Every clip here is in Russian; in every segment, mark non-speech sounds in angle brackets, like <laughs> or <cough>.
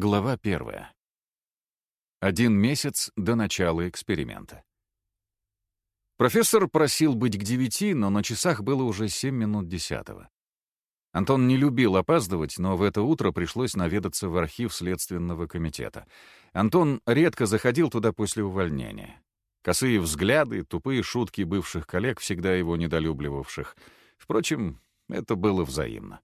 Глава первая. Один месяц до начала эксперимента. Профессор просил быть к девяти, но на часах было уже семь минут десятого. Антон не любил опаздывать, но в это утро пришлось наведаться в архив Следственного комитета. Антон редко заходил туда после увольнения. Косые взгляды, тупые шутки бывших коллег, всегда его недолюбливавших. Впрочем, это было взаимно.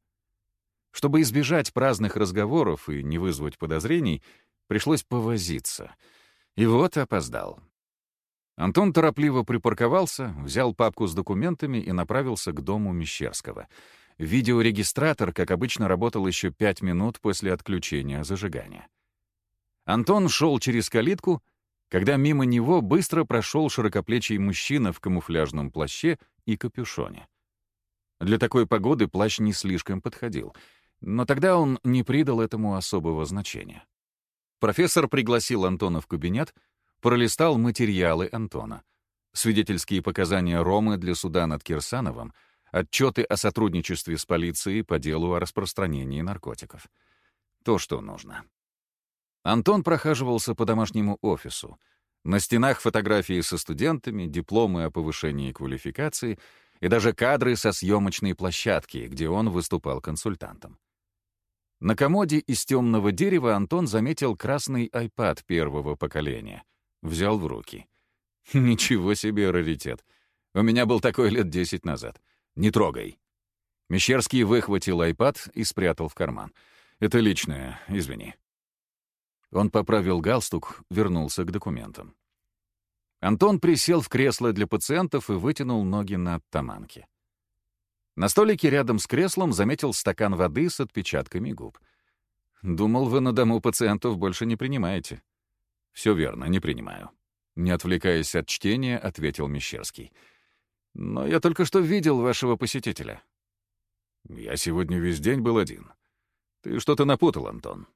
Чтобы избежать праздных разговоров и не вызвать подозрений, пришлось повозиться. И вот опоздал. Антон торопливо припарковался, взял папку с документами и направился к дому Мещерского. Видеорегистратор, как обычно, работал еще пять минут после отключения зажигания. Антон шел через калитку, когда мимо него быстро прошел широкоплечий мужчина в камуфляжном плаще и капюшоне. Для такой погоды плащ не слишком подходил — но тогда он не придал этому особого значения. Профессор пригласил Антона в кабинет, пролистал материалы Антона. Свидетельские показания Ромы для суда над Кирсановым, отчеты о сотрудничестве с полицией по делу о распространении наркотиков. То, что нужно. Антон прохаживался по домашнему офису. На стенах фотографии со студентами, дипломы о повышении квалификации и даже кадры со съемочной площадки, где он выступал консультантом. На комоде из темного дерева Антон заметил красный iPad первого поколения. Взял в руки. <laughs> Ничего себе раритет. У меня был такой лет десять назад. Не трогай. Мещерский выхватил iPad и спрятал в карман. Это личное, извини. Он поправил галстук, вернулся к документам. Антон присел в кресло для пациентов и вытянул ноги на оттаманке. На столике рядом с креслом заметил стакан воды с отпечатками губ. «Думал, вы на дому пациентов больше не принимаете». «Все верно, не принимаю». Не отвлекаясь от чтения, ответил Мещерский. «Но я только что видел вашего посетителя». «Я сегодня весь день был один. Ты что-то напутал, Антон.